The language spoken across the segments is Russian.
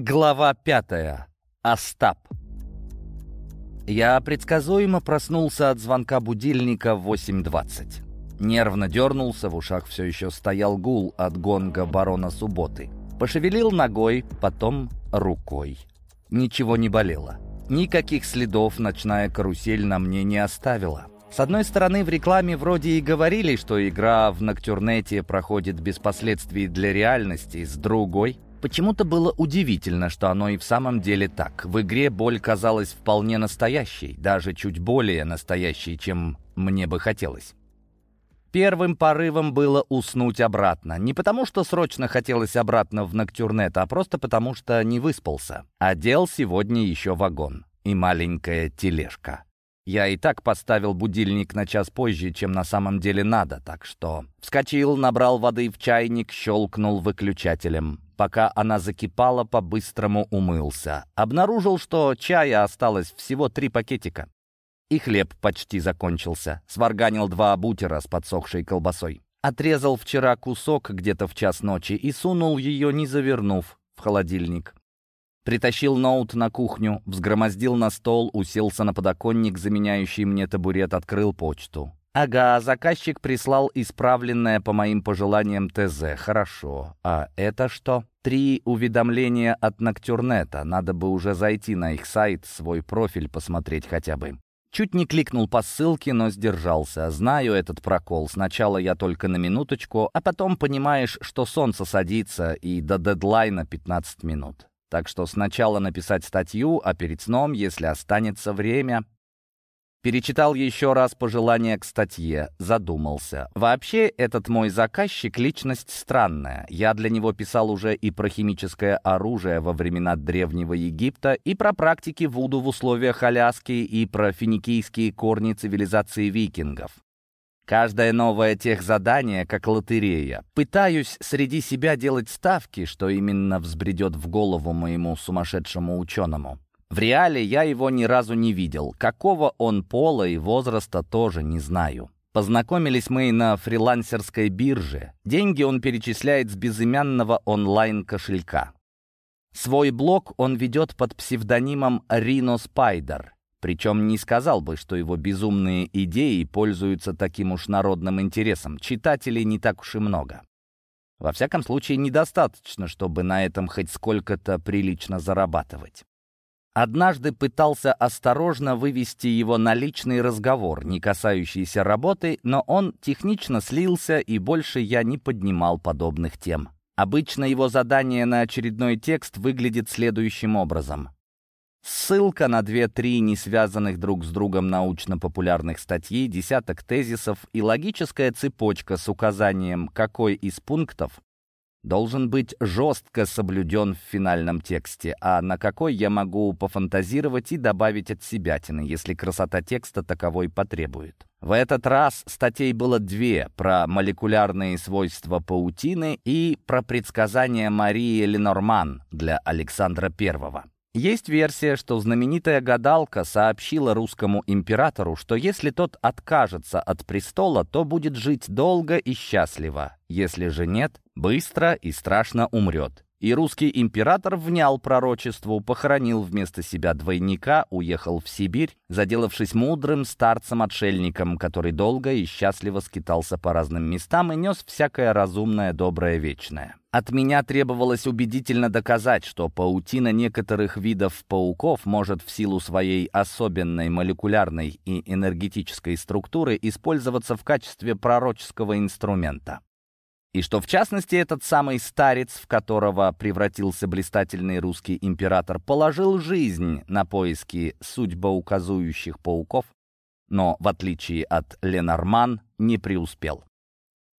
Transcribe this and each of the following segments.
Глава пятая. Остап. Я предсказуемо проснулся от звонка будильника в 8.20. Нервно дернулся, в ушах все еще стоял гул от гонга барона субботы. Пошевелил ногой, потом рукой. Ничего не болело. Никаких следов ночная карусель на мне не оставила. С одной стороны, в рекламе вроде и говорили, что игра в Ноктюрнете проходит без последствий для реальности, с другой Почему-то было удивительно, что оно и в самом деле так. В игре боль казалась вполне настоящей, даже чуть более настоящей, чем мне бы хотелось. Первым порывом было уснуть обратно. Не потому, что срочно хотелось обратно в Ноктюрнет, а просто потому, что не выспался. Одел сегодня еще вагон и маленькая тележка. Я и так поставил будильник на час позже, чем на самом деле надо, так что... Вскочил, набрал воды в чайник, щелкнул выключателем. Пока она закипала, по-быстрому умылся. Обнаружил, что чая осталось всего три пакетика. И хлеб почти закончился. Сварганил два бутера с подсохшей колбасой. Отрезал вчера кусок где-то в час ночи и сунул ее, не завернув, в холодильник. Притащил ноут на кухню, взгромоздил на стол, уселся на подоконник, заменяющий мне табурет, открыл почту. Ага, заказчик прислал исправленное по моим пожеланиям ТЗ. Хорошо. А это что? Три уведомления от Ноктюрнета. Надо бы уже зайти на их сайт, свой профиль посмотреть хотя бы. Чуть не кликнул по ссылке, но сдержался. Знаю этот прокол. Сначала я только на минуточку, а потом понимаешь, что солнце садится и до дедлайна 15 минут. Так что сначала написать статью, а перед сном, если останется время, Перечитал еще раз пожелания к статье, задумался. Вообще, этот мой заказчик — личность странная. Я для него писал уже и про химическое оружие во времена Древнего Египта, и про практики Вуду в условиях Аляски, и про финикийские корни цивилизации викингов. Каждое новое техзадание как лотерея. Пытаюсь среди себя делать ставки, что именно взбредет в голову моему сумасшедшему ученому. В реале я его ни разу не видел. Какого он пола и возраста тоже не знаю. Познакомились мы на фрилансерской бирже. Деньги он перечисляет с безымянного онлайн-кошелька. Свой блог он ведет под псевдонимом Рино Спайдер. Причем не сказал бы, что его безумные идеи пользуются таким уж народным интересом. Читателей не так уж и много. Во всяком случае, недостаточно, чтобы на этом хоть сколько-то прилично зарабатывать. Однажды пытался осторожно вывести его на личный разговор, не касающийся работы, но он технично слился, и больше я не поднимал подобных тем. Обычно его задание на очередной текст выглядит следующим образом. Ссылка на две-три не связанных друг с другом научно-популярных статьи, десяток тезисов и логическая цепочка с указанием, какой из пунктов должен быть жестко соблюден в финальном тексте, а на какой я могу пофантазировать и добавить от себятины, если красота текста таковой потребует. В этот раз статей было две про молекулярные свойства паутины и про предсказания Марии Ленорман для Александра I. Есть версия, что знаменитая гадалка сообщила русскому императору, что если тот откажется от престола, то будет жить долго и счастливо, если же нет, быстро и страшно умрет. И русский император внял пророчеству, похоронил вместо себя двойника, уехал в Сибирь, заделавшись мудрым старцем-отшельником, который долго и счастливо скитался по разным местам и нес всякое разумное, доброе, вечное. От меня требовалось убедительно доказать, что паутина некоторых видов пауков может в силу своей особенной молекулярной и энергетической структуры использоваться в качестве пророческого инструмента. И что, в частности, этот самый старец, в которого превратился блистательный русский император, положил жизнь на поиски судьбоуказующих пауков, но, в отличие от Ленорман, не преуспел.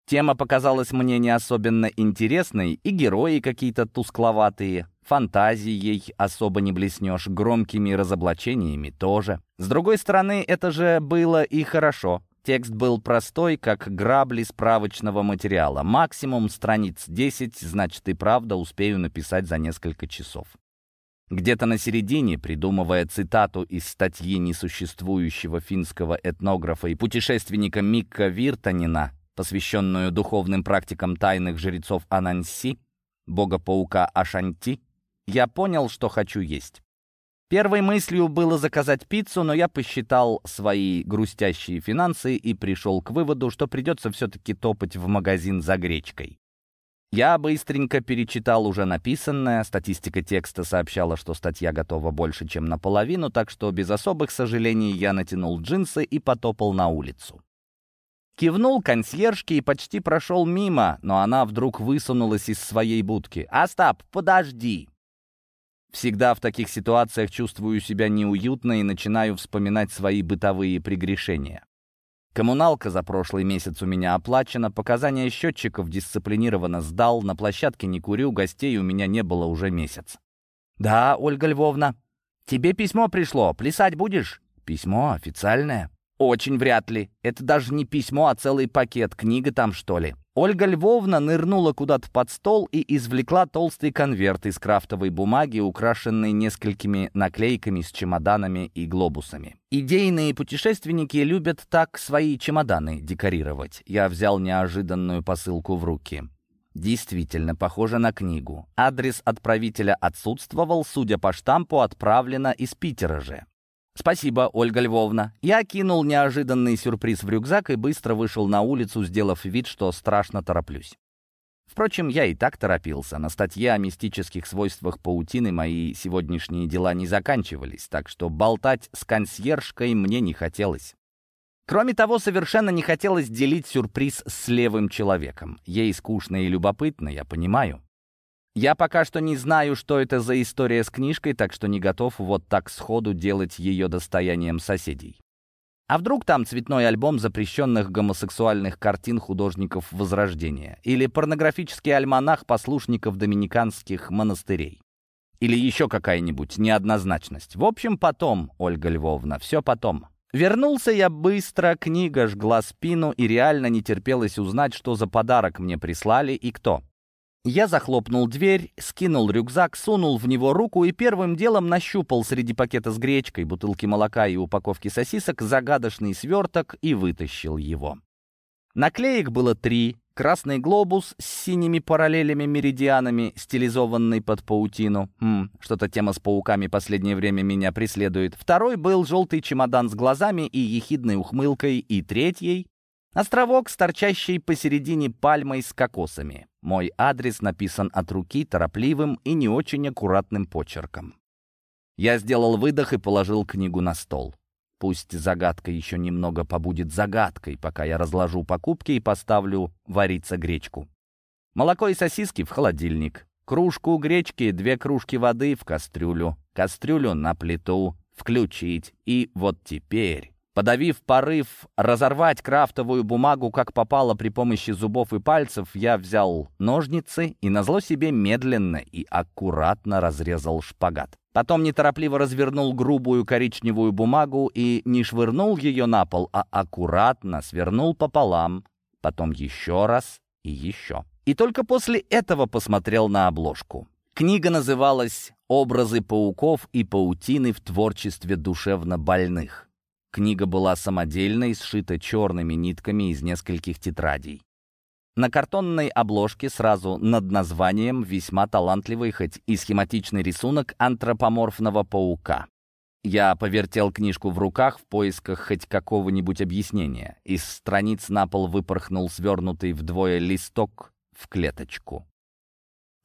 Тема показалась мне не особенно интересной, и герои какие-то тускловатые, фантазией особо не блеснешь, громкими разоблачениями тоже. С другой стороны, это же было и хорошо. Текст был простой, как грабли справочного материала. Максимум страниц 10, значит и правда успею написать за несколько часов. Где-то на середине, придумывая цитату из статьи несуществующего финского этнографа и путешественника Микка Виртанина, посвященную духовным практикам тайных жрецов Ананси, бога-паука Ашанти, я понял, что хочу есть. Первой мыслью было заказать пиццу, но я посчитал свои грустящие финансы и пришел к выводу, что придется все-таки топать в магазин за гречкой. Я быстренько перечитал уже написанное, статистика текста сообщала, что статья готова больше, чем наполовину, так что без особых сожалений я натянул джинсы и потопал на улицу. Кивнул консьержке и почти прошел мимо, но она вдруг высунулась из своей будки. «Остап, подожди!» Всегда в таких ситуациях чувствую себя неуютно и начинаю вспоминать свои бытовые прегрешения. Коммуналка за прошлый месяц у меня оплачена, показания счетчиков дисциплинированно сдал, на площадке не курю, гостей у меня не было уже месяц. «Да, Ольга Львовна, тебе письмо пришло, плясать будешь?» «Письмо официальное?» «Очень вряд ли. Это даже не письмо, а целый пакет. Книга там, что ли?» Ольга Львовна нырнула куда-то под стол и извлекла толстый конверт из крафтовой бумаги, украшенный несколькими наклейками с чемоданами и глобусами. Идейные путешественники любят так свои чемоданы декорировать. Я взял неожиданную посылку в руки. Действительно, похоже на книгу. Адрес отправителя отсутствовал, судя по штампу, отправлено из Питера же. «Спасибо, Ольга Львовна». Я кинул неожиданный сюрприз в рюкзак и быстро вышел на улицу, сделав вид, что страшно тороплюсь. Впрочем, я и так торопился. На статье о мистических свойствах паутины мои сегодняшние дела не заканчивались, так что болтать с консьержкой мне не хотелось. Кроме того, совершенно не хотелось делить сюрприз с левым человеком. Ей скучно и любопытно, я понимаю. Я пока что не знаю, что это за история с книжкой, так что не готов вот так сходу делать ее достоянием соседей. А вдруг там цветной альбом запрещенных гомосексуальных картин художников Возрождения? Или порнографический альманах послушников доминиканских монастырей? Или еще какая-нибудь неоднозначность? В общем, потом, Ольга Львовна, все потом. Вернулся я быстро, книга жгла спину, и реально не терпелось узнать, что за подарок мне прислали и кто. Я захлопнул дверь, скинул рюкзак, сунул в него руку и первым делом нащупал среди пакета с гречкой, бутылки молока и упаковки сосисок загадочный сверток и вытащил его. Наклеек было три. Красный глобус с синими параллелями-меридианами, стилизованный под паутину. Хм, что-то тема с пауками последнее время меня преследует. Второй был желтый чемодан с глазами и ехидной ухмылкой. И третий Островок с торчащей посередине пальмой с кокосами. Мой адрес написан от руки торопливым и не очень аккуратным почерком. Я сделал выдох и положил книгу на стол. Пусть загадка еще немного побудет загадкой, пока я разложу покупки и поставлю вариться гречку. Молоко и сосиски в холодильник. Кружку гречки, две кружки воды в кастрюлю. Кастрюлю на плиту. Включить. И вот теперь... Подавив порыв разорвать крафтовую бумагу, как попало при помощи зубов и пальцев, я взял ножницы и назло себе медленно и аккуратно разрезал шпагат. Потом неторопливо развернул грубую коричневую бумагу и не швырнул ее на пол, а аккуратно свернул пополам, потом еще раз и еще. И только после этого посмотрел на обложку. Книга называлась «Образы пауков и паутины в творчестве душевно больных». Книга была самодельной, сшита черными нитками из нескольких тетрадей. На картонной обложке сразу над названием весьма талантливый, хоть и схематичный рисунок антропоморфного паука. Я повертел книжку в руках в поисках хоть какого-нибудь объяснения. Из страниц на пол выпорхнул свернутый вдвое листок в клеточку.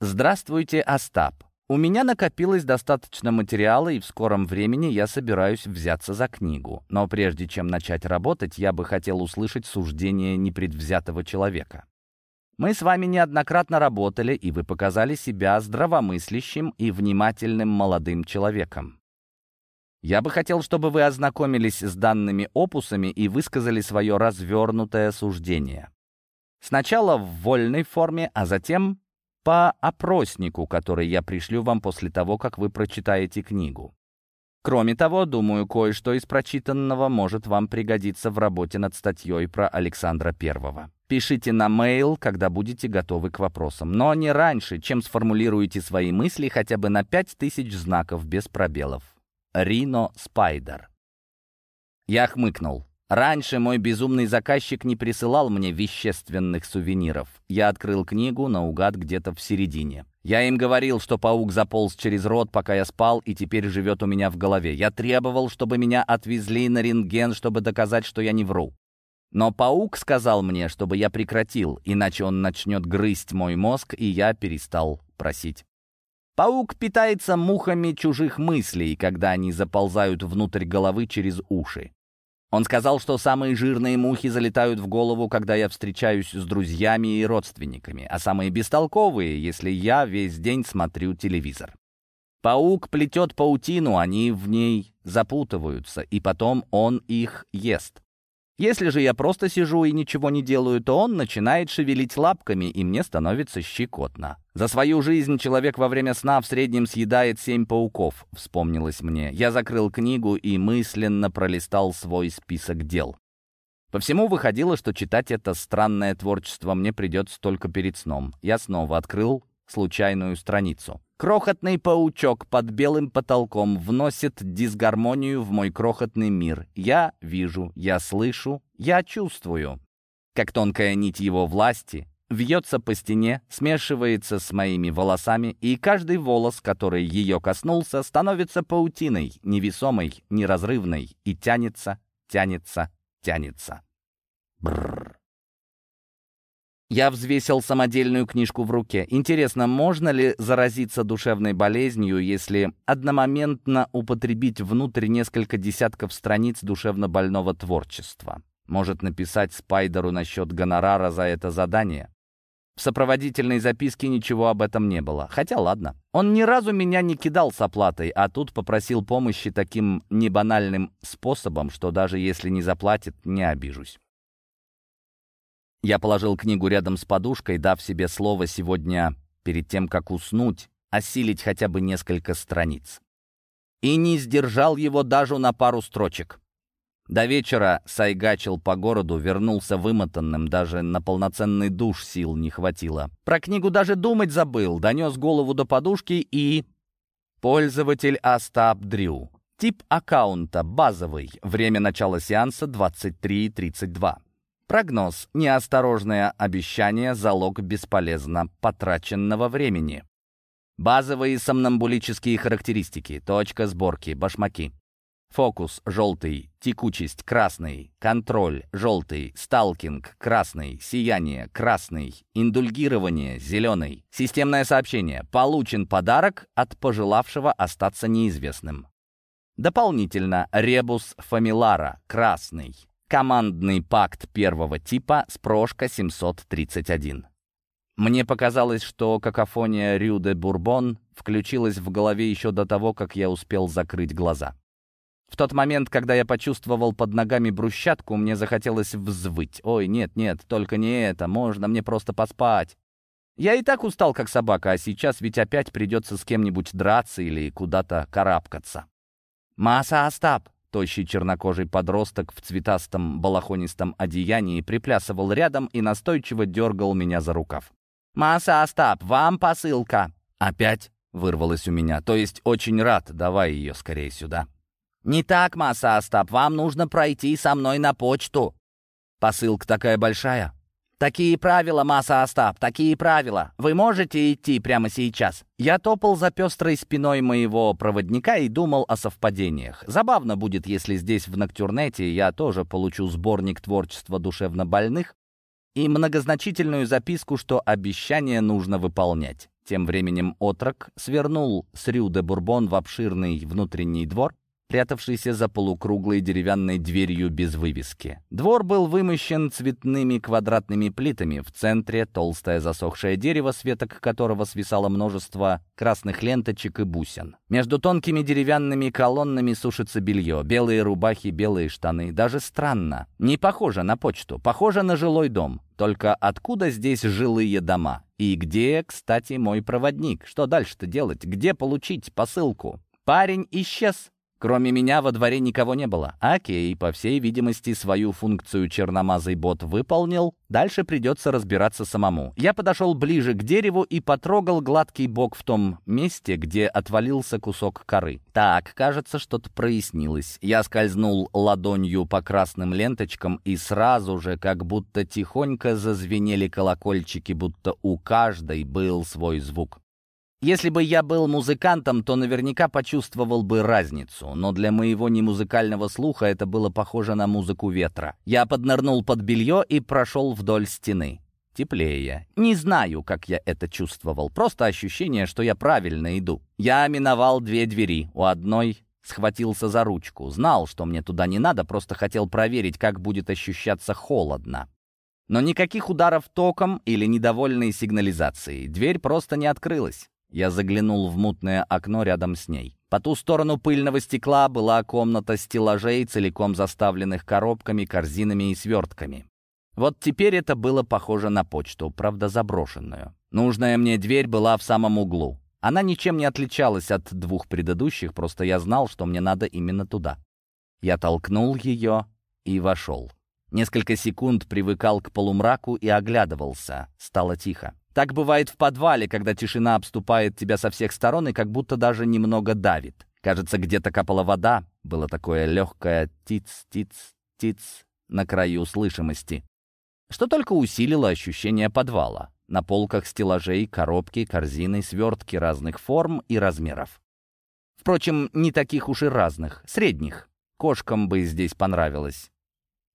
«Здравствуйте, Остап. У меня накопилось достаточно материала, и в скором времени я собираюсь взяться за книгу. Но прежде чем начать работать, я бы хотел услышать суждение непредвзятого человека. Мы с вами неоднократно работали, и вы показали себя здравомыслящим и внимательным молодым человеком. Я бы хотел, чтобы вы ознакомились с данными опусами и высказали свое развернутое суждение. Сначала в вольной форме, а затем по опроснику, который я пришлю вам после того, как вы прочитаете книгу. Кроме того, думаю, кое-что из прочитанного может вам пригодиться в работе над статьей про Александра Первого. Пишите на mail, когда будете готовы к вопросам, но не раньше, чем сформулируете свои мысли хотя бы на 5000 знаков без пробелов. Рино Спайдер. Я хмыкнул. Раньше мой безумный заказчик не присылал мне вещественных сувениров. Я открыл книгу наугад где-то в середине. Я им говорил, что паук заполз через рот, пока я спал, и теперь живет у меня в голове. Я требовал, чтобы меня отвезли на рентген, чтобы доказать, что я не вру. Но паук сказал мне, чтобы я прекратил, иначе он начнет грызть мой мозг, и я перестал просить. Паук питается мухами чужих мыслей, когда они заползают внутрь головы через уши. Он сказал, что самые жирные мухи залетают в голову, когда я встречаюсь с друзьями и родственниками, а самые бестолковые, если я весь день смотрю телевизор. Паук плетет паутину, они в ней запутываются, и потом он их ест. Если же я просто сижу и ничего не делаю, то он начинает шевелить лапками, и мне становится щекотно. За свою жизнь человек во время сна в среднем съедает семь пауков, вспомнилось мне. Я закрыл книгу и мысленно пролистал свой список дел. По всему выходило, что читать это странное творчество мне придется только перед сном. Я снова открыл случайную страницу. Крохотный паучок под белым потолком вносит дисгармонию в мой крохотный мир. Я вижу, я слышу, я чувствую. Как тонкая нить его власти вьется по стене, смешивается с моими волосами, и каждый волос, который ее коснулся, становится паутиной, невесомой, неразрывной, и тянется, тянется, тянется. Бррр. Я взвесил самодельную книжку в руке. Интересно, можно ли заразиться душевной болезнью, если одномоментно употребить внутрь несколько десятков страниц душевно больного творчества? Может написать Спайдеру насчет гонорара за это задание? В сопроводительной записке ничего об этом не было. Хотя ладно. Он ни разу меня не кидал с оплатой, а тут попросил помощи таким небанальным способом, что даже если не заплатит, не обижусь. Я положил книгу рядом с подушкой, дав себе слово сегодня, перед тем, как уснуть, осилить хотя бы несколько страниц. И не сдержал его даже на пару строчек. До вечера сайгачил по городу, вернулся вымотанным, даже на полноценный душ сил не хватило. Про книгу даже думать забыл, донес голову до подушки и... Пользователь Остап Дрю. Тип аккаунта базовый. Время начала сеанса 23.32. Прогноз. Неосторожное обещание – залог бесполезно потраченного времени. Базовые сомнамбулические характеристики. Точка сборки. Башмаки. Фокус – желтый. Текучесть – красный. Контроль – желтый. Сталкинг – красный. Сияние – красный. Индульгирование – зеленый. Системное сообщение. Получен подарок от пожелавшего остаться неизвестным. Дополнительно. Ребус фамилара – красный. Командный пакт первого типа с прошка 731. Мне показалось, что какофония Рю Бурбон включилась в голове еще до того, как я успел закрыть глаза. В тот момент, когда я почувствовал под ногами брусчатку, мне захотелось взвыть. «Ой, нет, нет, только не это, можно мне просто поспать». Я и так устал, как собака, а сейчас ведь опять придется с кем-нибудь драться или куда-то карабкаться. «Маса, Остап!» Тощий чернокожий подросток в цветастом балахонистом одеянии приплясывал рядом и настойчиво дергал меня за рукав. «Маса, Остап, вам посылка!» «Опять?» — вырвалось у меня. «То есть очень рад, давай ее скорее сюда». «Не так, Маса, Остап, вам нужно пройти со мной на почту». «Посылка такая большая?» «Такие правила, Маса Остап, такие правила. Вы можете идти прямо сейчас?» Я топал за пестрой спиной моего проводника и думал о совпадениях. Забавно будет, если здесь, в Ноктюрнете, я тоже получу сборник творчества душевнобольных и многозначительную записку, что обещание нужно выполнять. Тем временем отрок свернул с Рю де Бурбон в обширный внутренний двор, прятавшийся за полукруглой деревянной дверью без вывески. Двор был вымощен цветными квадратными плитами, в центре толстое засохшее дерево, с веток которого свисало множество красных ленточек и бусин. Между тонкими деревянными колоннами сушится белье, белые рубахи, белые штаны. Даже странно. Не похоже на почту, похоже на жилой дом. Только откуда здесь жилые дома? И где, кстати, мой проводник? Что дальше-то делать? Где получить посылку? Парень исчез. Кроме меня во дворе никого не было. Окей, по всей видимости, свою функцию черномазый бот выполнил. Дальше придется разбираться самому. Я подошел ближе к дереву и потрогал гладкий бок в том месте, где отвалился кусок коры. Так, кажется, что-то прояснилось. Я скользнул ладонью по красным ленточкам и сразу же, как будто тихонько зазвенели колокольчики, будто у каждой был свой звук. Если бы я был музыкантом, то наверняка почувствовал бы разницу, но для моего немузыкального слуха это было похоже на музыку ветра. Я поднырнул под белье и прошел вдоль стены. Теплее. Не знаю, как я это чувствовал, просто ощущение, что я правильно иду. Я миновал две двери. У одной схватился за ручку. Знал, что мне туда не надо, просто хотел проверить, как будет ощущаться холодно. Но никаких ударов током или недовольной сигнализацией. Дверь просто не открылась. Я заглянул в мутное окно рядом с ней. По ту сторону пыльного стекла была комната стеллажей, целиком заставленных коробками, корзинами и свертками. Вот теперь это было похоже на почту, правда заброшенную. Нужная мне дверь была в самом углу. Она ничем не отличалась от двух предыдущих, просто я знал, что мне надо именно туда. Я толкнул ее и вошел. Несколько секунд привыкал к полумраку и оглядывался. Стало тихо. Так бывает в подвале, когда тишина обступает тебя со всех сторон и как будто даже немного давит. Кажется, где-то капала вода, было такое легкое тиц-тиц-тиц на краю слышимости, что только усилило ощущение подвала. На полках стеллажей, коробки, корзины, свертки разных форм и размеров. Впрочем, не таких уж и разных, средних. Кошкам бы здесь понравилось.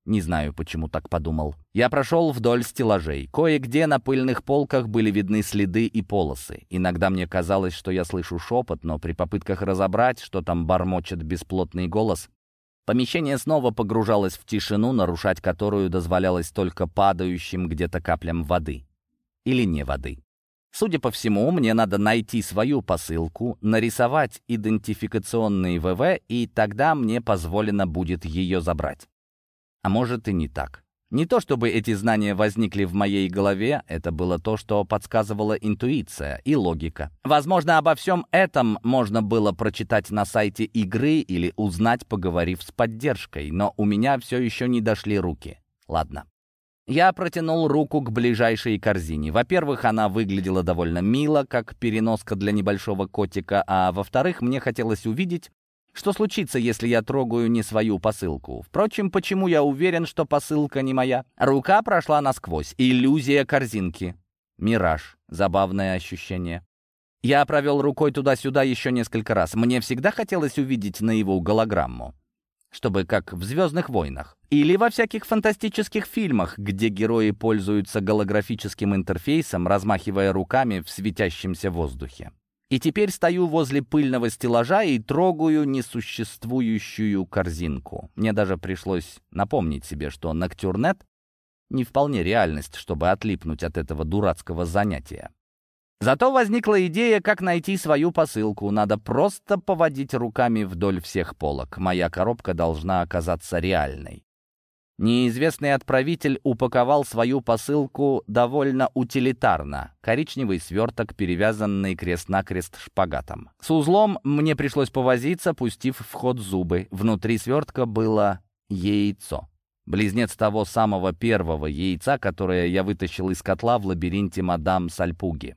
Не знаю, почему так подумал. Я прошел вдоль стеллажей. Кое-где на пыльных полках были видны следы и полосы. Иногда мне казалось, что я слышу шепот, но при попытках разобрать, что там бормочет бесплотный голос, помещение снова погружалось в тишину, нарушать которую дозволялось только падающим где-то каплям воды. Или не воды. Судя по всему, мне надо найти свою посылку, нарисовать идентификационный ВВ, и тогда мне позволено будет ее забрать. А может и не так. Не то чтобы эти знания возникли в моей голове, это было то, что подсказывала интуиция и логика. Возможно, обо всем этом можно было прочитать на сайте игры или узнать, поговорив с поддержкой, но у меня все еще не дошли руки. Ладно. Я протянул руку к ближайшей корзине. Во-первых, она выглядела довольно мило, как переноска для небольшого котика, а во-вторых, мне хотелось увидеть, что случится, если я трогаю не свою посылку? Впрочем, почему я уверен, что посылка не моя? Рука прошла насквозь. Иллюзия корзинки. Мираж. Забавное ощущение. Я провел рукой туда-сюда еще несколько раз. Мне всегда хотелось увидеть на его голограмму. Чтобы как в «Звездных войнах». Или во всяких фантастических фильмах, где герои пользуются голографическим интерфейсом, размахивая руками в светящемся воздухе. И теперь стою возле пыльного стеллажа и трогаю несуществующую корзинку. Мне даже пришлось напомнить себе, что Ноктюрнет не вполне реальность, чтобы отлипнуть от этого дурацкого занятия. Зато возникла идея, как найти свою посылку. Надо просто поводить руками вдоль всех полок. Моя коробка должна оказаться реальной. Неизвестный отправитель упаковал свою посылку довольно утилитарно. Коричневый сверток, перевязанный крест-накрест шпагатом. С узлом мне пришлось повозиться, пустив в ход зубы. Внутри свертка было яйцо. Близнец того самого первого яйца, которое я вытащил из котла в лабиринте мадам Сальпуги.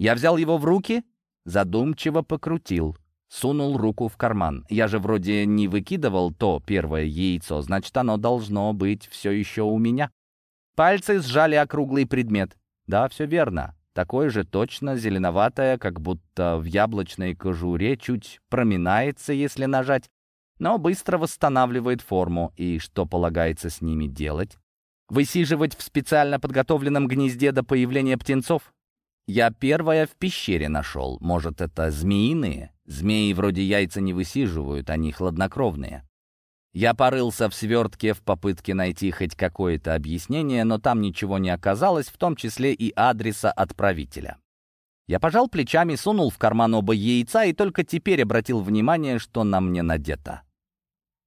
Я взял его в руки, задумчиво покрутил. Сунул руку в карман. Я же вроде не выкидывал то первое яйцо, значит, оно должно быть все еще у меня. Пальцы сжали округлый предмет. Да, все верно. Такое же точно зеленоватое, как будто в яблочной кожуре чуть проминается, если нажать, но быстро восстанавливает форму. И что полагается с ними делать? Высиживать в специально подготовленном гнезде до появления птенцов? Я первое в пещере нашел. Может, это змеиные? Змеи вроде яйца не высиживают, они хладнокровные. Я порылся в свертке в попытке найти хоть какое-то объяснение, но там ничего не оказалось, в том числе и адреса отправителя. Я пожал плечами, сунул в карман оба яйца и только теперь обратил внимание, что на мне надето.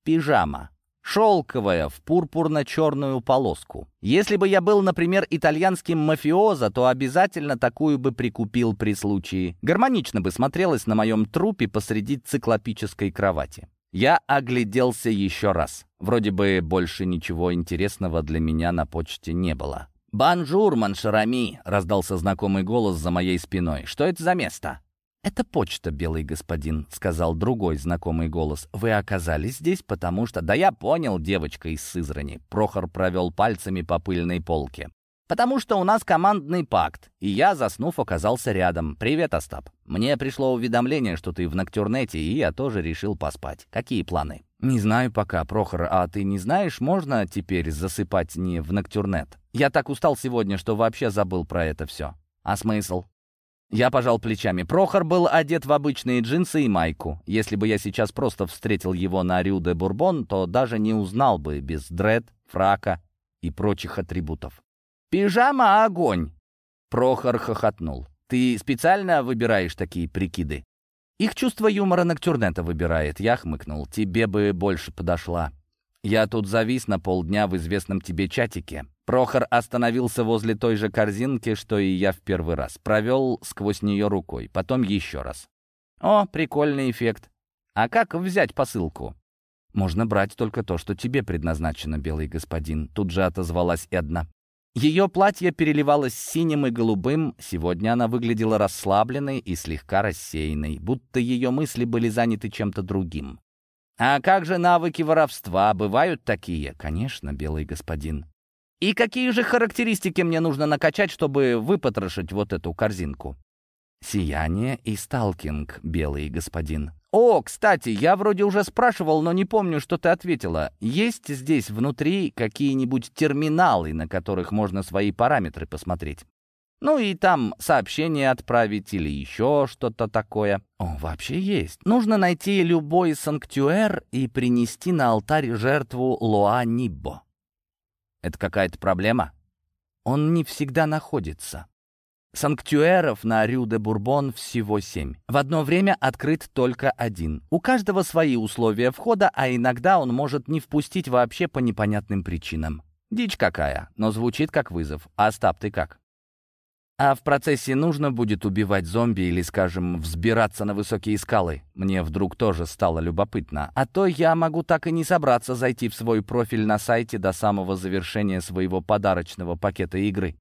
Пижама. Шелковая, в пурпурно-черную полоску. Если бы я был, например, итальянским мафиозо, то обязательно такую бы прикупил при случае. Гармонично бы смотрелась на моем трупе посреди циклопической кровати. Я огляделся еще раз. Вроде бы больше ничего интересного для меня на почте не было. «Bonjour, mon cher ami!» — раздался знакомый голос за моей спиной. «Что это за место?» «Это почта, белый господин», — сказал другой знакомый голос. «Вы оказались здесь, потому что...» «Да я понял, девочка из Сызрани». Прохор провел пальцами по пыльной полке. «Потому что у нас командный пакт, и я, заснув, оказался рядом. Привет, Остап. Мне пришло уведомление, что ты в Ноктюрнете, и я тоже решил поспать. Какие планы?» «Не знаю пока, Прохор, а ты не знаешь, можно теперь засыпать не в Ноктюрнет? Я так устал сегодня, что вообще забыл про это все. А смысл?» Я пожал плечами. Прохор был одет в обычные джинсы и майку. Если бы я сейчас просто встретил его на Рю де Бурбон, то даже не узнал бы без дред, фрака и прочих атрибутов. «Пижама — огонь!» Прохор хохотнул. «Ты специально выбираешь такие прикиды?» «Их чувство юмора Ноктюрнета выбирает», — я хмыкнул. «Тебе бы больше подошла». «Я тут завис на полдня в известном тебе чатике. Прохор остановился возле той же корзинки, что и я в первый раз. Провел сквозь нее рукой, потом еще раз. О, прикольный эффект. А как взять посылку? Можно брать только то, что тебе предназначено, белый господин. Тут же отозвалась Эдна. Ее платье переливалось синим и голубым, сегодня она выглядела расслабленной и слегка рассеянной, будто ее мысли были заняты чем-то другим. «А как же навыки воровства? Бывают такие?» «Конечно, белый господин. И какие же характеристики мне нужно накачать, чтобы выпотрошить вот эту корзинку? Сияние и сталкинг, белый господин. О, кстати, я вроде уже спрашивал, но не помню, что ты ответила. Есть здесь внутри какие-нибудь терминалы, на которых можно свои параметры посмотреть? Ну и там сообщение отправить или еще что-то такое. О, вообще есть. Нужно найти любой санктуэр и принести на алтарь жертву Лоа Ниббо. Это какая-то проблема? Он не всегда находится. Санктуэров на Рю-де-Бурбон всего семь. В одно время открыт только один. У каждого свои условия входа, а иногда он может не впустить вообще по непонятным причинам. Дичь какая, но звучит как вызов. А Остап, ты как? А в процессе нужно будет убивать зомби или, скажем, взбираться на высокие скалы. Мне вдруг тоже стало любопытно. А то я могу так и не собраться зайти в свой профиль на сайте до самого завершения своего подарочного пакета игры.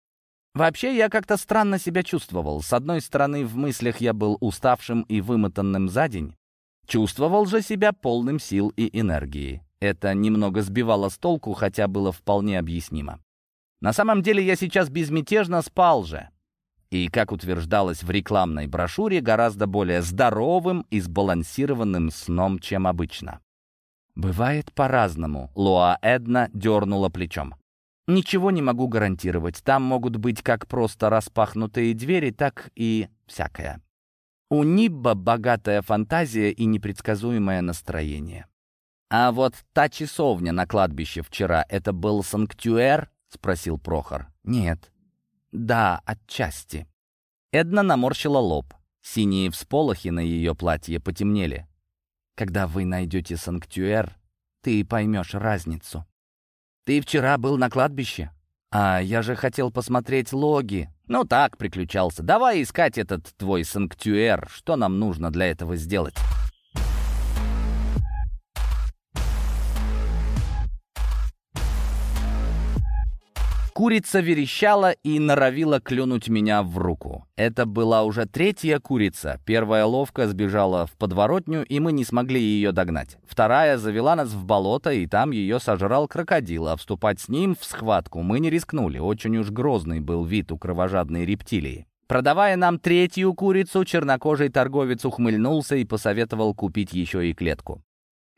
Вообще, я как-то странно себя чувствовал. С одной стороны, в мыслях я был уставшим и вымотанным за день. Чувствовал же себя полным сил и энергии. Это немного сбивало с толку, хотя было вполне объяснимо. На самом деле я сейчас безмятежно спал же и, как утверждалось в рекламной брошюре, гораздо более здоровым и сбалансированным сном, чем обычно. «Бывает по-разному», — Лоа Эдна дернула плечом. «Ничего не могу гарантировать. Там могут быть как просто распахнутые двери, так и всякое. У Нибба богатая фантазия и непредсказуемое настроение». «А вот та часовня на кладбище вчера, это был санктуэр?» — спросил Прохор. «Нет, «Да, отчасти». Эдна наморщила лоб. Синие всполохи на ее платье потемнели. «Когда вы найдете санктуэр, ты поймешь разницу». «Ты вчера был на кладбище?» «А я же хотел посмотреть логи». «Ну так, приключался. Давай искать этот твой санктуэр. Что нам нужно для этого сделать?» Курица верещала и норовила клюнуть меня в руку. Это была уже третья курица. Первая ловко сбежала в подворотню, и мы не смогли ее догнать. Вторая завела нас в болото, и там ее сожрал крокодил, а вступать с ним в схватку мы не рискнули. Очень уж грозный был вид у кровожадной рептилии. Продавая нам третью курицу, чернокожий торговец ухмыльнулся и посоветовал купить еще и клетку.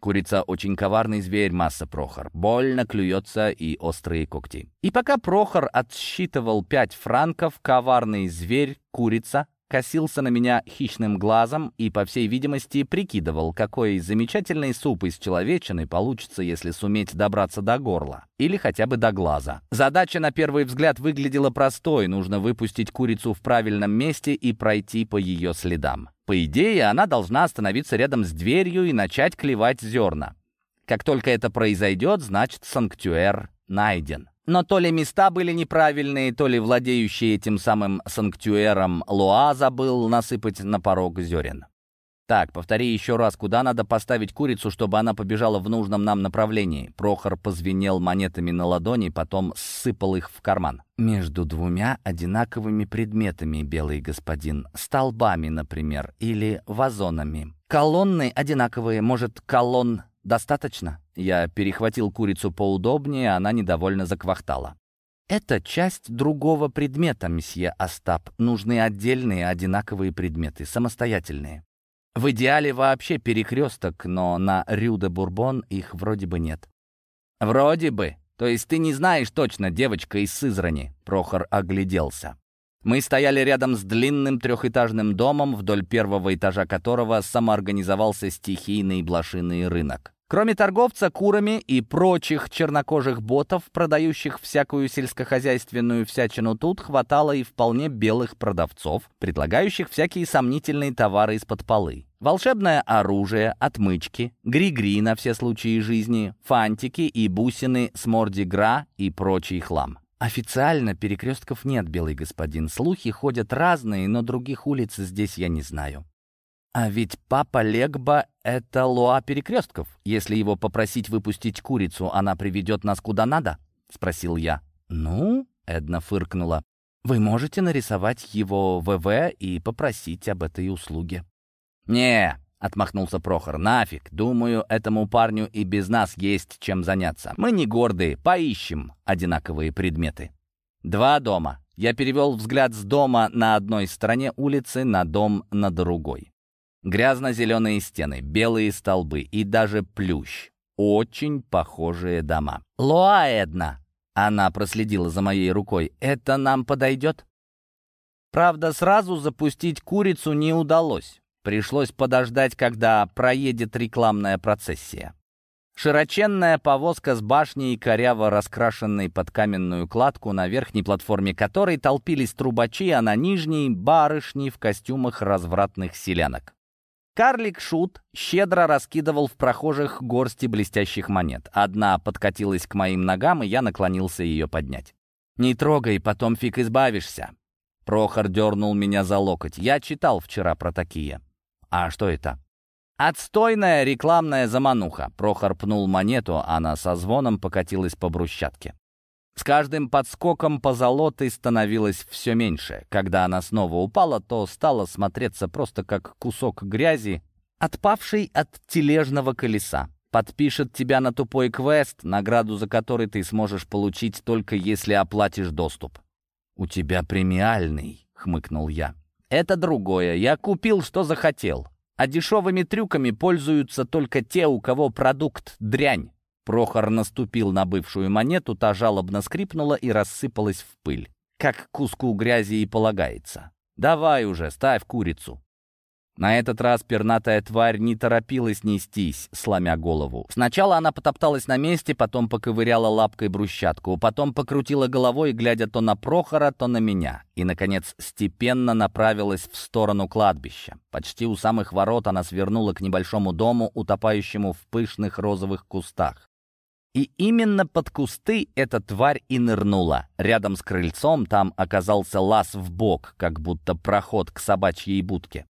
Курица очень коварный зверь, масса Прохор. Больно клюется и острые когти. И пока Прохор отсчитывал пять франков, коварный зверь, курица, косился на меня хищным глазом и, по всей видимости, прикидывал, какой замечательный суп из человечины получится, если суметь добраться до горла. Или хотя бы до глаза. Задача, на первый взгляд, выглядела простой. Нужно выпустить курицу в правильном месте и пройти по ее следам. По идее, она должна остановиться рядом с дверью и начать клевать зерна. Как только это произойдет, значит, санктуэр найден. Но то ли места были неправильные, то ли владеющий этим самым санктуэром Луа забыл насыпать на порог зерен. «Так, повтори еще раз, куда надо поставить курицу, чтобы она побежала в нужном нам направлении?» Прохор позвенел монетами на ладони, потом сыпал их в карман. «Между двумя одинаковыми предметами, белый господин. Столбами, например, или вазонами. Колонны одинаковые. Может, колонн достаточно?» Я перехватил курицу поудобнее, она недовольно заквахтала. «Это часть другого предмета, месье Остап. Нужны отдельные одинаковые предметы, самостоятельные. В идеале вообще перекресток, но на Рю-де-Бурбон их вроде бы нет». «Вроде бы. То есть ты не знаешь точно, девочка из Сызрани?» Прохор огляделся. Мы стояли рядом с длинным трехэтажным домом, вдоль первого этажа которого самоорганизовался стихийный блошиный рынок. Кроме торговца курами и прочих чернокожих ботов, продающих всякую сельскохозяйственную всячину, тут хватало и вполне белых продавцов, предлагающих всякие сомнительные товары из-под полы. Волшебное оружие, отмычки, гри-гри на все случаи жизни, фантики и бусины с мордигра и прочий хлам. Официально перекрестков нет, белый господин. Слухи ходят разные, но других улиц здесь я не знаю. А ведь папа Легба — это Луа Перекрестков. Если его попросить выпустить курицу, она приведет нас куда надо? — спросил я. «Ну?» — Эдна фыркнула. «Вы можете нарисовать его ВВ и попросить об этой услуге». «Не!» — отмахнулся Прохор. «Нафиг! Думаю, этому парню и без нас есть чем заняться. Мы не гордые, поищем одинаковые предметы». «Два дома». Я перевел взгляд с дома на одной стороне улицы на дом на другой. Грязно-зеленые стены, белые столбы и даже плющ. Очень похожие дома. «Луаэдна!» Она проследила за моей рукой. «Это нам подойдет?» Правда, сразу запустить курицу не удалось. Пришлось подождать, когда проедет рекламная процессия. Широченная повозка с башней, коряво раскрашенной под каменную кладку, на верхней платформе которой толпились трубачи, а на нижней — барышни в костюмах развратных селянок. Карлик Шут щедро раскидывал в прохожих горсти блестящих монет. Одна подкатилась к моим ногам, и я наклонился ее поднять. «Не трогай, потом фиг избавишься». Прохор дернул меня за локоть. Я читал вчера про такие. «А что это?» «Отстойная рекламная замануха». Прохор пнул монету, она со звоном покатилась по брусчатке. С каждым подскоком позолотой становилось все меньше. Когда она снова упала, то стала смотреться просто как кусок грязи, отпавший от тележного колеса. Подпишет тебя на тупой квест, награду за который ты сможешь получить только если оплатишь доступ. «У тебя премиальный», — хмыкнул я. «Это другое. Я купил, что захотел. А дешевыми трюками пользуются только те, у кого продукт дрянь. Прохор наступил на бывшую монету, та жалобно скрипнула и рассыпалась в пыль. Как куску грязи и полагается. «Давай уже, ставь курицу». На этот раз пернатая тварь не торопилась нестись, сломя голову. Сначала она потопталась на месте, потом поковыряла лапкой брусчатку, потом покрутила головой, глядя то на Прохора, то на меня. И, наконец, степенно направилась в сторону кладбища. Почти у самых ворот она свернула к небольшому дому, утопающему в пышных розовых кустах. И именно под кусты эта тварь и нырнула. Рядом с крыльцом там оказался лаз в бок, как будто проход к собачьей будке.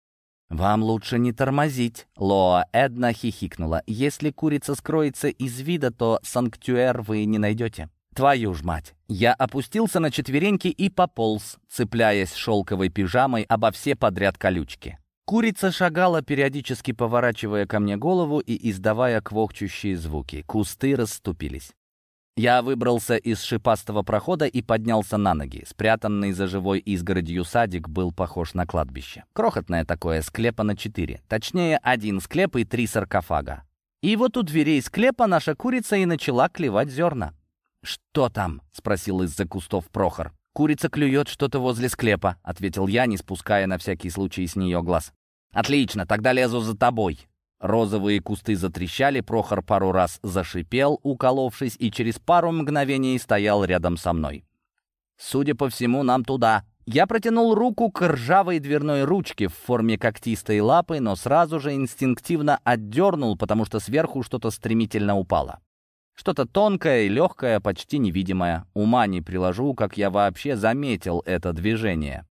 «Вам лучше не тормозить», — Лоа Эдна хихикнула. «Если курица скроется из вида, то санктуэр вы не найдете». «Твою ж мать!» Я опустился на четвереньки и пополз, цепляясь шелковой пижамой обо все подряд колючки. Курица шагала, периодически поворачивая ко мне голову и издавая квохчущие звуки. Кусты расступились. Я выбрался из шипастого прохода и поднялся на ноги. Спрятанный за живой изгородью садик был похож на кладбище. Крохотное такое, склепа на четыре. Точнее, один склеп и три саркофага. И вот у дверей склепа наша курица и начала клевать зерна. «Что там?» — спросил из-за кустов Прохор. «Курица клюет что-то возле склепа», — ответил я, не спуская на всякий случай с нее глаз. «Отлично, тогда лезу за тобой». Розовые кусты затрещали, Прохор пару раз зашипел, уколовшись, и через пару мгновений стоял рядом со мной. «Судя по всему, нам туда». Я протянул руку к ржавой дверной ручке в форме когтистой лапы, но сразу же инстинктивно отдернул, потому что сверху что-то стремительно упало. Что-то тонкое и легкое, почти невидимое. Ума не приложу, как я вообще заметил это движение.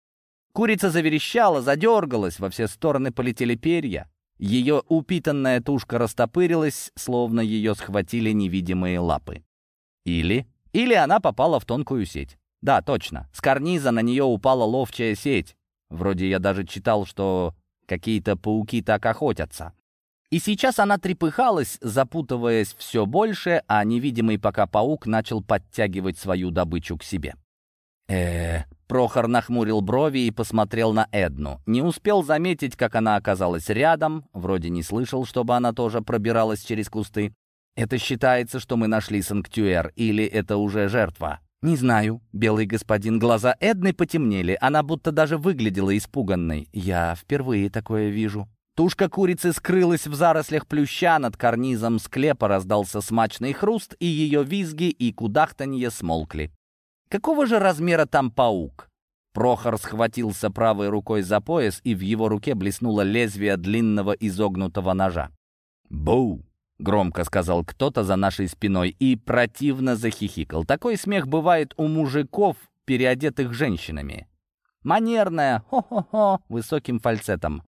Курица заверещала, задергалась, во все стороны полетели перья. Ее упитанная тушка растопырилась, словно ее схватили невидимые лапы. Или... Или она попала в тонкую сеть. Да, точно. С карниза на нее упала ловчая сеть. Вроде я даже читал, что какие-то пауки так охотятся. И сейчас она трепыхалась, запутываясь все больше, а невидимый пока паук начал подтягивать свою добычу к себе. э Прохор нахмурил брови и посмотрел на Эдну. Не успел заметить, как она оказалась рядом, вроде не слышал, чтобы она тоже пробиралась через кусты. «Это считается, что мы нашли санктуэр, или это уже жертва?» «Не знаю, белый господин». Глаза Эдны потемнели, она будто даже выглядела испуганной. «Я впервые такое вижу». Тушка курицы скрылась в зарослях плюща, над карнизом склепа раздался смачный хруст, и ее визги и кудахтанье смолкли. Какого же размера там паук? Прохор схватился правой рукой за пояс, и в его руке блеснуло лезвие длинного изогнутого ножа. «Боу!» — громко сказал кто-то за нашей спиной и противно захихикал. Такой смех бывает у мужиков, переодетых женщинами. Манерная, хо-хо-хо, высоким фальцетом.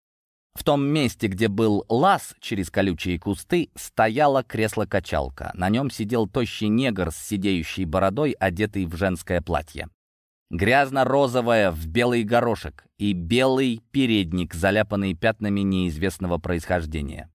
В том месте, где был лаз через колючие кусты, стояло кресло-качалка. На нем сидел тощий негр с сидеющей бородой, одетый в женское платье. Грязно-розовое в белый горошек и белый передник, заляпанный пятнами неизвестного происхождения.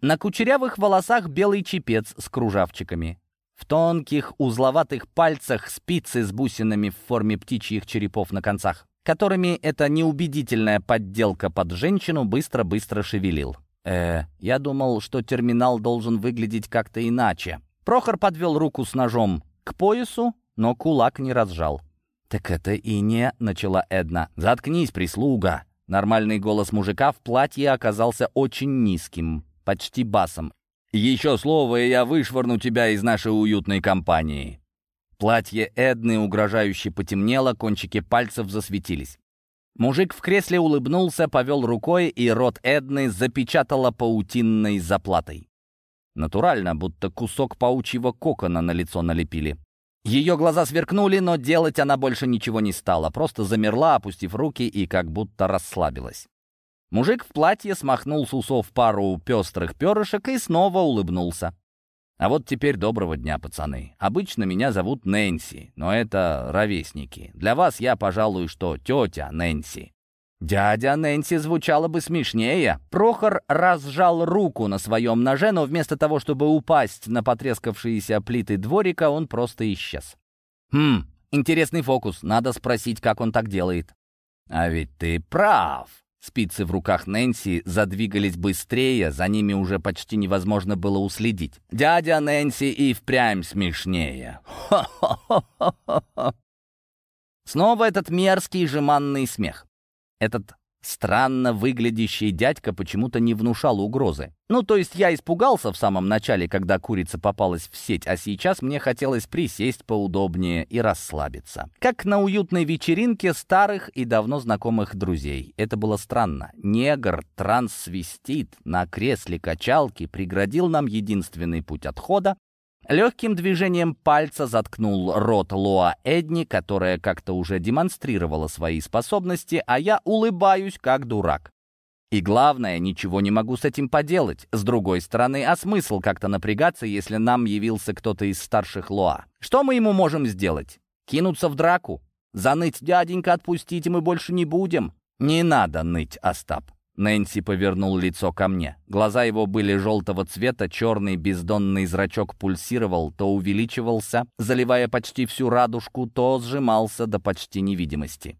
На кучерявых волосах белый чепец с кружавчиками. В тонких узловатых пальцах спицы с бусинами в форме птичьих черепов на концах которыми эта неубедительная подделка под женщину быстро-быстро шевелил. Э, я думал, что терминал должен выглядеть как-то иначе. Прохор подвел руку с ножом к поясу, но кулак не разжал. «Так это и не...» — начала Эдна. «Заткнись, прислуга!» Нормальный голос мужика в платье оказался очень низким, почти басом. «Еще слово, и я вышвырну тебя из нашей уютной компании!» Платье Эдны угрожающе потемнело, кончики пальцев засветились. Мужик в кресле улыбнулся, повел рукой, и рот Эдны запечатала паутинной заплатой. Натурально, будто кусок паучьего кокона на лицо налепили. Ее глаза сверкнули, но делать она больше ничего не стала, просто замерла, опустив руки и как будто расслабилась. Мужик в платье смахнул с усов пару пестрых перышек и снова улыбнулся. А вот теперь доброго дня, пацаны. Обычно меня зовут Нэнси, но это ровесники. Для вас я, пожалуй, что тетя Нэнси. Дядя Нэнси звучало бы смешнее. Прохор разжал руку на своем ноже, но вместо того, чтобы упасть на потрескавшиеся плиты дворика, он просто исчез. Хм, интересный фокус. Надо спросить, как он так делает. А ведь ты прав. Спицы в руках Нэнси задвигались быстрее, за ними уже почти невозможно было уследить. «Дядя Нэнси и впрямь смешнее!» Снова этот мерзкий жеманный смех. Этот Странно выглядящий дядька почему-то не внушал угрозы. Ну, то есть я испугался в самом начале, когда курица попалась в сеть, а сейчас мне хотелось присесть поудобнее и расслабиться. Как на уютной вечеринке старых и давно знакомых друзей. Это было странно. Негр, трансвестит, на кресле качалки преградил нам единственный путь отхода, Легким движением пальца заткнул рот Лоа Эдни, которая как-то уже демонстрировала свои способности, а я улыбаюсь, как дурак. И главное, ничего не могу с этим поделать. С другой стороны, а смысл как-то напрягаться, если нам явился кто-то из старших Лоа? Что мы ему можем сделать? Кинуться в драку? Заныть дяденька, отпустите, мы больше не будем? Не надо ныть, Остап. Нэнси повернул лицо ко мне. Глаза его были желтого цвета, черный бездонный зрачок пульсировал, то увеличивался, заливая почти всю радужку, то сжимался до почти невидимости.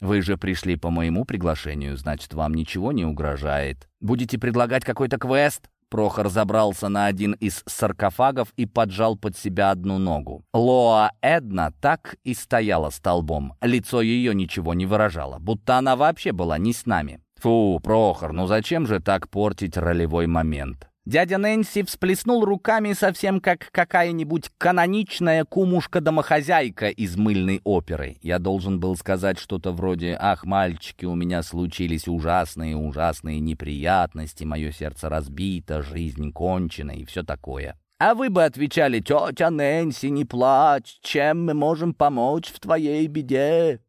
«Вы же пришли по моему приглашению, значит, вам ничего не угрожает. Будете предлагать какой-то квест?» Прохор забрался на один из саркофагов и поджал под себя одну ногу. Лоа Эдна так и стояла столбом. Лицо ее ничего не выражало, будто она вообще была не с нами. «Фу, Прохор, ну зачем же так портить ролевой момент?» Дядя Нэнси всплеснул руками совсем как какая-нибудь каноничная кумушка-домохозяйка из мыльной оперы. Я должен был сказать что-то вроде «Ах, мальчики, у меня случились ужасные-ужасные неприятности, мое сердце разбито, жизнь кончена» и все такое. А вы бы отвечали «Тетя Нэнси, не плачь, чем мы можем помочь в твоей беде?»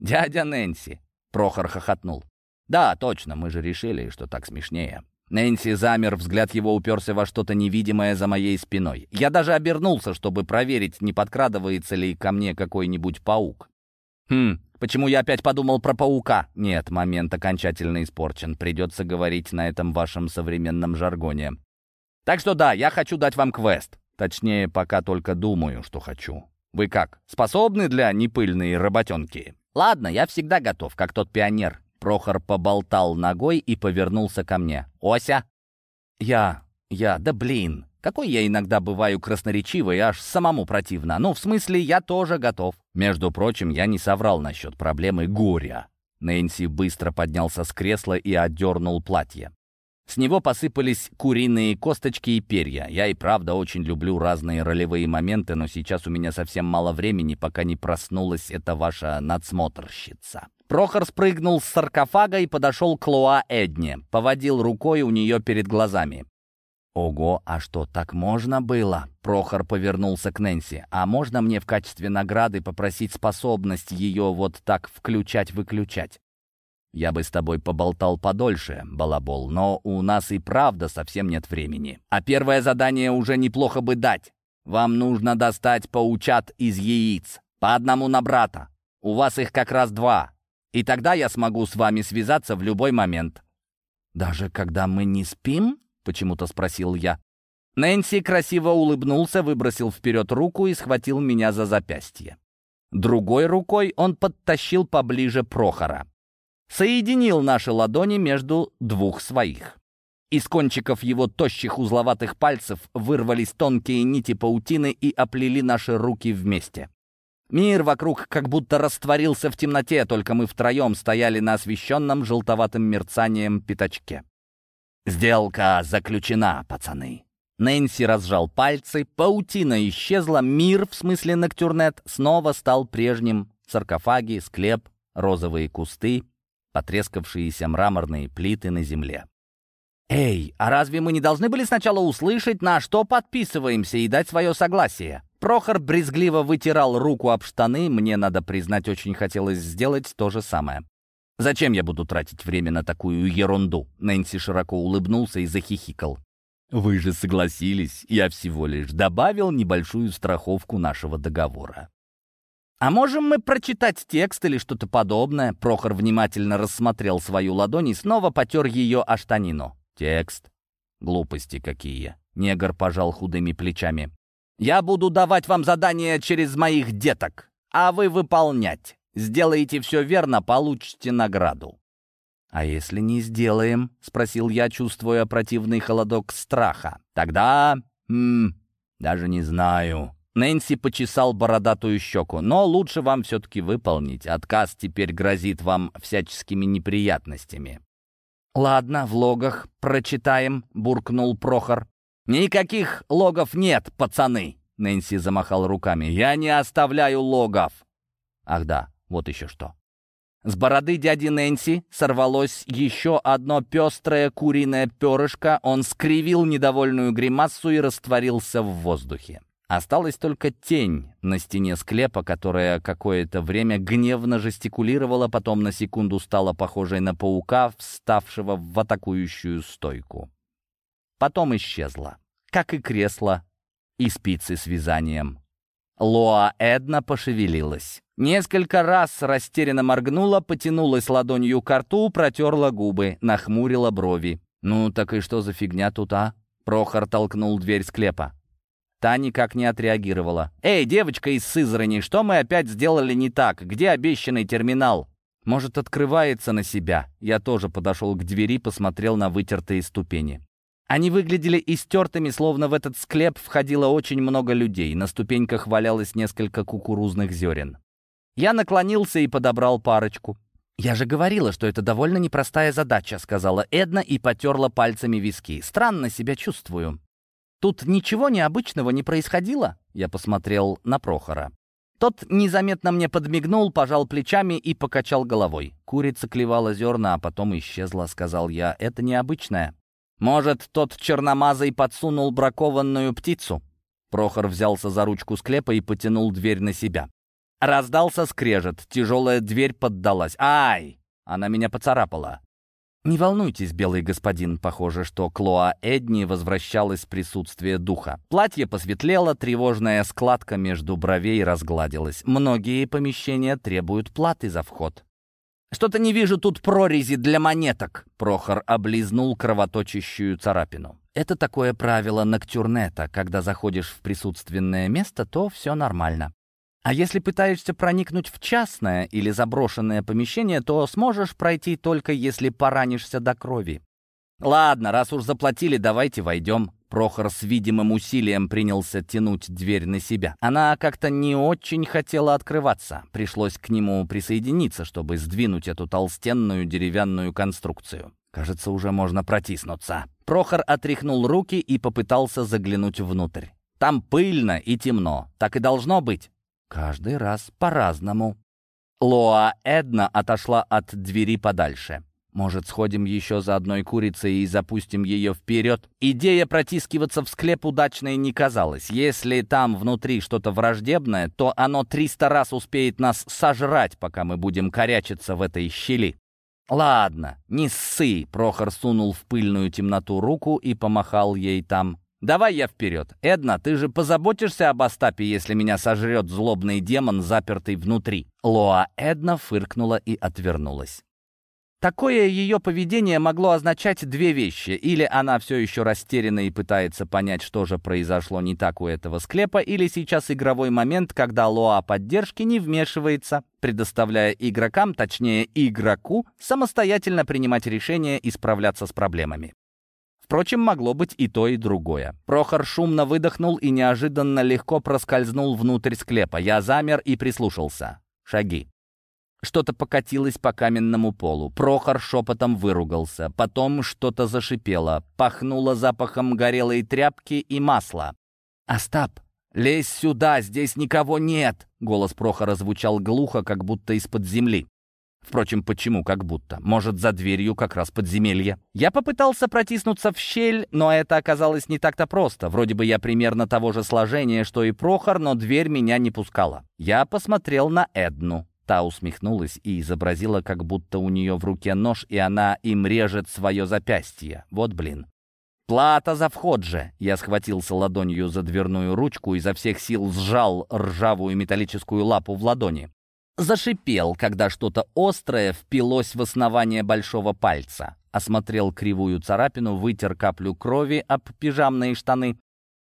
«Дядя Нэнси», — Прохор хохотнул, «Да, точно, мы же решили, что так смешнее». Нэнси замер, взгляд его уперся во что-то невидимое за моей спиной. Я даже обернулся, чтобы проверить, не подкрадывается ли ко мне какой-нибудь паук. Хм, почему я опять подумал про паука? Нет, момент окончательно испорчен. Придется говорить на этом вашем современном жаргоне. Так что да, я хочу дать вам квест. Точнее, пока только думаю, что хочу. Вы как, способны для непыльной работенки? Ладно, я всегда готов, как тот пионер. Прохор поболтал ногой и повернулся ко мне. «Ося?» «Я... я... да блин! Какой я иногда бываю красноречивый, аж самому противно. Ну, в смысле, я тоже готов». Между прочим, я не соврал насчет проблемы горя. Нэнси быстро поднялся с кресла и отдернул платье. С него посыпались куриные косточки и перья. Я и правда очень люблю разные ролевые моменты, но сейчас у меня совсем мало времени, пока не проснулась эта ваша надсмотрщица. Прохор спрыгнул с саркофага и подошел к Луа Эдне, поводил рукой у нее перед глазами. «Ого, а что, так можно было?» Прохор повернулся к Нэнси. «А можно мне в качестве награды попросить способность ее вот так включать-выключать?» Я бы с тобой поболтал подольше, балабол, но у нас и правда совсем нет времени. А первое задание уже неплохо бы дать. Вам нужно достать паучат из яиц. По одному на брата. У вас их как раз два. И тогда я смогу с вами связаться в любой момент». «Даже когда мы не спим?» — почему-то спросил я. Нэнси красиво улыбнулся, выбросил вперед руку и схватил меня за запястье. Другой рукой он подтащил поближе Прохора соединил наши ладони между двух своих. Из кончиков его тощих узловатых пальцев вырвались тонкие нити паутины и оплели наши руки вместе. Мир вокруг как будто растворился в темноте, только мы втроем стояли на освещенном желтоватым мерцанием пятачке. «Сделка заключена, пацаны!» Нэнси разжал пальцы, паутина исчезла, мир, в смысле Ноктюрнет, снова стал прежним. Саркофаги, склеп, розовые кусты, потрескавшиеся мраморные плиты на земле. «Эй, а разве мы не должны были сначала услышать, на что подписываемся и дать свое согласие?» Прохор брезгливо вытирал руку об штаны, мне, надо признать, очень хотелось сделать то же самое. «Зачем я буду тратить время на такую ерунду?» Нэнси широко улыбнулся и захихикал. «Вы же согласились, я всего лишь добавил небольшую страховку нашего договора». «А можем мы прочитать текст или что-то подобное?» Прохор внимательно рассмотрел свою ладонь и снова потер ее о штанину. «Текст? Глупости какие!» Негр пожал худыми плечами. «Я буду давать вам задания через моих деток, а вы выполнять. Сделаете все верно, получите награду». «А если не сделаем?» — спросил я, чувствуя противный холодок страха. «Тогда... М -м, даже не знаю». Нэнси почесал бородатую щеку. «Но лучше вам все-таки выполнить. Отказ теперь грозит вам всяческими неприятностями». «Ладно, в логах прочитаем», — буркнул Прохор. «Никаких логов нет, пацаны!» Нэнси замахал руками. «Я не оставляю логов!» «Ах да, вот еще что!» С бороды дяди Нэнси сорвалось еще одно пестрое куриное перышко. Он скривил недовольную гримасу и растворился в воздухе. Осталась только тень на стене склепа, которая какое-то время гневно жестикулировала, потом на секунду стала похожей на паука, вставшего в атакующую стойку. Потом исчезла, как и кресло и спицы с вязанием. Лоа Эдна пошевелилась. Несколько раз растерянно моргнула, потянулась ладонью к рту, протерла губы, нахмурила брови. «Ну так и что за фигня тут, а?» Прохор толкнул дверь склепа. Та никак не отреагировала. «Эй, девочка из Сызрани, что мы опять сделали не так? Где обещанный терминал?» «Может, открывается на себя?» Я тоже подошел к двери, посмотрел на вытертые ступени. Они выглядели истертыми, словно в этот склеп входило очень много людей. На ступеньках валялось несколько кукурузных зерен. Я наклонился и подобрал парочку. «Я же говорила, что это довольно непростая задача», — сказала Эдна и потерла пальцами виски. «Странно себя чувствую». Тут ничего необычного не происходило?» Я посмотрел на Прохора. Тот незаметно мне подмигнул, пожал плечами и покачал головой. Курица клевала зерна, а потом исчезла, сказал я. «Это необычное». «Может, тот черномазый подсунул бракованную птицу?» Прохор взялся за ручку склепа и потянул дверь на себя. Раздался скрежет, тяжелая дверь поддалась. «Ай!» Она меня поцарапала. «Не волнуйтесь, белый господин, похоже, что Клоа Эдни возвращалась в присутствие духа. Платье посветлело, тревожная складка между бровей разгладилась. Многие помещения требуют платы за вход». «Что-то не вижу тут прорези для монеток», — Прохор облизнул кровоточащую царапину. «Это такое правило Ноктюрнета. Когда заходишь в присутственное место, то все нормально. А если пытаешься проникнуть в частное или заброшенное помещение, то сможешь пройти только если поранишься до крови. Ладно, раз уж заплатили, давайте войдем. Прохор с видимым усилием принялся тянуть дверь на себя. Она как-то не очень хотела открываться. Пришлось к нему присоединиться, чтобы сдвинуть эту толстенную деревянную конструкцию. Кажется, уже можно протиснуться. Прохор отряхнул руки и попытался заглянуть внутрь. Там пыльно и темно. Так и должно быть. Каждый раз по-разному. Лоа Эдна отошла от двери подальше. Может, сходим еще за одной курицей и запустим ее вперед? Идея протискиваться в склеп удачной не казалась. Если там внутри что-то враждебное, то оно триста раз успеет нас сожрать, пока мы будем корячиться в этой щели. «Ладно, не ссы!» — Прохор сунул в пыльную темноту руку и помахал ей там. «Давай я вперед. Эдна, ты же позаботишься об Остапе, если меня сожрет злобный демон, запертый внутри». Лоа Эдна фыркнула и отвернулась. Такое ее поведение могло означать две вещи. Или она все еще растеряна и пытается понять, что же произошло не так у этого склепа, или сейчас игровой момент, когда Лоа поддержки не вмешивается, предоставляя игрокам, точнее игроку, самостоятельно принимать решения и справляться с проблемами. Впрочем, могло быть и то, и другое. Прохор шумно выдохнул и неожиданно легко проскользнул внутрь склепа. Я замер и прислушался. Шаги. Что-то покатилось по каменному полу. Прохор шепотом выругался. Потом что-то зашипело. Пахнуло запахом горелой тряпки и масла. «Остап, лезь сюда, здесь никого нет!» Голос Прохора звучал глухо, как будто из-под земли. Впрочем, почему как будто? Может, за дверью как раз подземелье? Я попытался протиснуться в щель, но это оказалось не так-то просто. Вроде бы я примерно того же сложения, что и Прохор, но дверь меня не пускала. Я посмотрел на Эдну. Та усмехнулась и изобразила, как будто у нее в руке нож, и она им режет свое запястье. Вот блин. «Плата за вход же!» Я схватился ладонью за дверную ручку, и изо всех сил сжал ржавую металлическую лапу в ладони. Зашипел, когда что-то острое впилось в основание большого пальца. Осмотрел кривую царапину, вытер каплю крови об пижамные штаны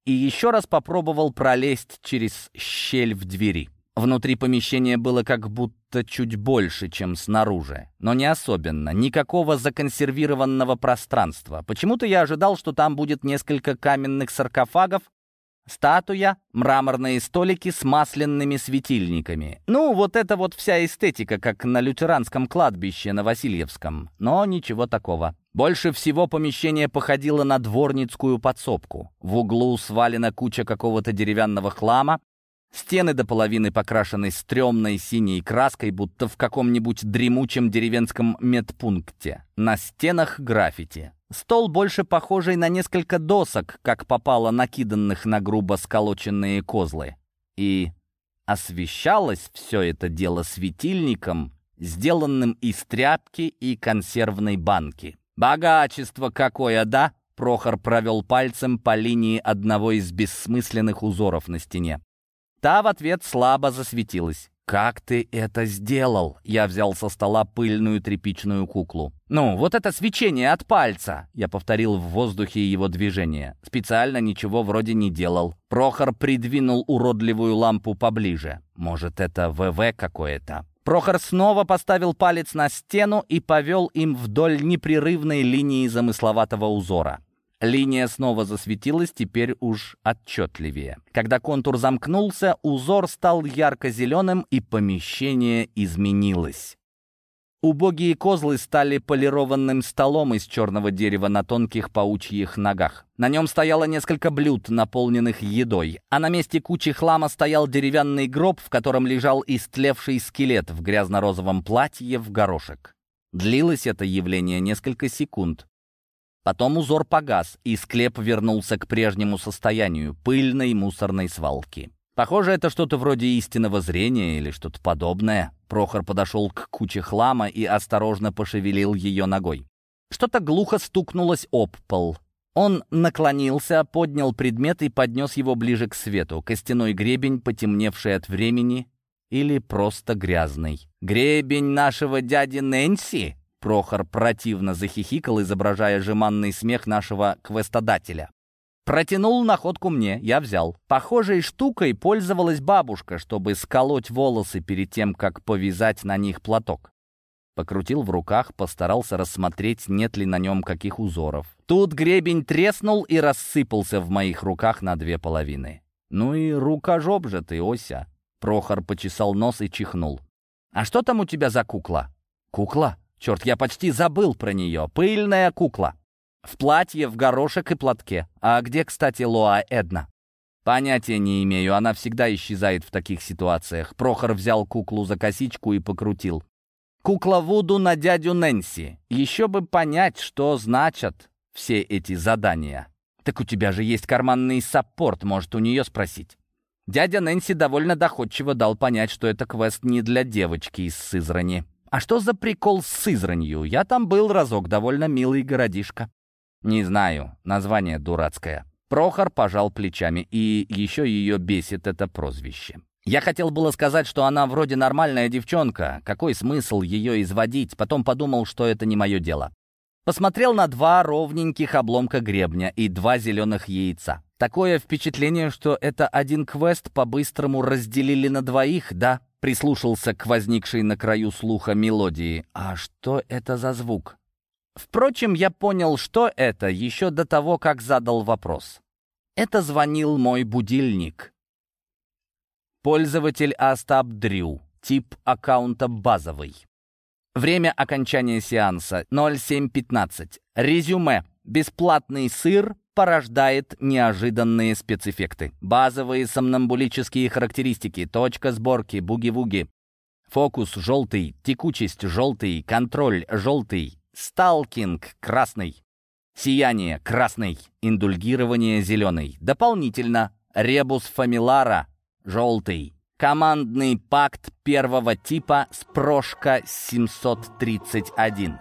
и еще раз попробовал пролезть через щель в двери. Внутри помещения было как будто чуть больше, чем снаружи. Но не особенно. Никакого законсервированного пространства. Почему-то я ожидал, что там будет несколько каменных саркофагов Статуя, мраморные столики с масляными светильниками. Ну, вот это вот вся эстетика, как на лютеранском кладбище на Васильевском. Но ничего такого. Больше всего помещение походило на дворницкую подсобку. В углу свалена куча какого-то деревянного хлама, Стены до половины покрашены стрёмной синей краской, будто в каком-нибудь дремучем деревенском медпункте. На стенах граффити. Стол больше похожий на несколько досок, как попало накиданных на грубо сколоченные козлы. И освещалось все это дело светильником, сделанным из тряпки и консервной банки. «Богачество какое, да?» Прохор провел пальцем по линии одного из бессмысленных узоров на стене. Та в ответ слабо засветилась. «Как ты это сделал?» Я взял со стола пыльную тряпичную куклу. «Ну, вот это свечение от пальца!» Я повторил в воздухе его движение. Специально ничего вроде не делал. Прохор придвинул уродливую лампу поближе. Может, это ВВ какое-то? Прохор снова поставил палец на стену и повел им вдоль непрерывной линии замысловатого узора. Линия снова засветилась, теперь уж отчетливее. Когда контур замкнулся, узор стал ярко-зеленым, и помещение изменилось. Убогие козлы стали полированным столом из черного дерева на тонких паучьих ногах. На нем стояло несколько блюд, наполненных едой, а на месте кучи хлама стоял деревянный гроб, в котором лежал истлевший скелет в грязно-розовом платье в горошек. Длилось это явление несколько секунд. Потом узор погас, и склеп вернулся к прежнему состоянию пыльной мусорной свалки. Похоже, это что-то вроде истинного зрения или что-то подобное. Прохор подошел к куче хлама и осторожно пошевелил ее ногой. Что-то глухо стукнулось об пол. Он наклонился, поднял предмет и поднес его ближе к свету. Костяной гребень, потемневший от времени, или просто грязный. «Гребень нашего дяди Нэнси?» Прохор противно захихикал, изображая жеманный смех нашего квестодателя. Протянул находку мне, я взял. Похожей штукой пользовалась бабушка, чтобы сколоть волосы перед тем, как повязать на них платок. Покрутил в руках, постарался рассмотреть, нет ли на нем каких узоров. Тут гребень треснул и рассыпался в моих руках на две половины. Ну и рукожоп же ты, Ося. Прохор почесал нос и чихнул. «А что там у тебя за кукла?» «Кукла? Черт, я почти забыл про нее. Пыльная кукла. В платье, в горошек и платке. А где, кстати, Лоа Эдна?» «Понятия не имею, она всегда исчезает в таких ситуациях». Прохор взял куклу за косичку и покрутил. «Кукла Вуду на дядю Нэнси. Еще бы понять, что значат все эти задания. Так у тебя же есть карманный саппорт, может, у нее спросить». Дядя Нэнси довольно доходчиво дал понять, что это квест не для девочки из Сызрани. А что за прикол с Сызранью? Я там был разок, довольно милый городишко. Не знаю, название дурацкое. Прохор пожал плечами, и еще ее бесит это прозвище. Я хотел было сказать, что она вроде нормальная девчонка, какой смысл ее изводить, потом подумал, что это не мое дело. Посмотрел на два ровненьких обломка гребня и два зеленых яйца. Такое впечатление, что это один квест по-быстрому разделили на двоих, да? Прислушался к возникшей на краю слуха мелодии. А что это за звук? Впрочем, я понял, что это еще до того, как задал вопрос. Это звонил мой будильник. Пользователь Астаб Дрю. Тип аккаунта базовый. Время окончания сеанса 07.15. Резюме. Бесплатный сыр порождает неожиданные спецэффекты. Базовые сомнамбулические характеристики, точка сборки, буги-вуги. Фокус желтый, текучесть желтый, контроль желтый, сталкинг красный, сияние красный, индульгирование зеленый. Дополнительно ребус фамилара желтый. Командный пакт первого типа с прошка 731.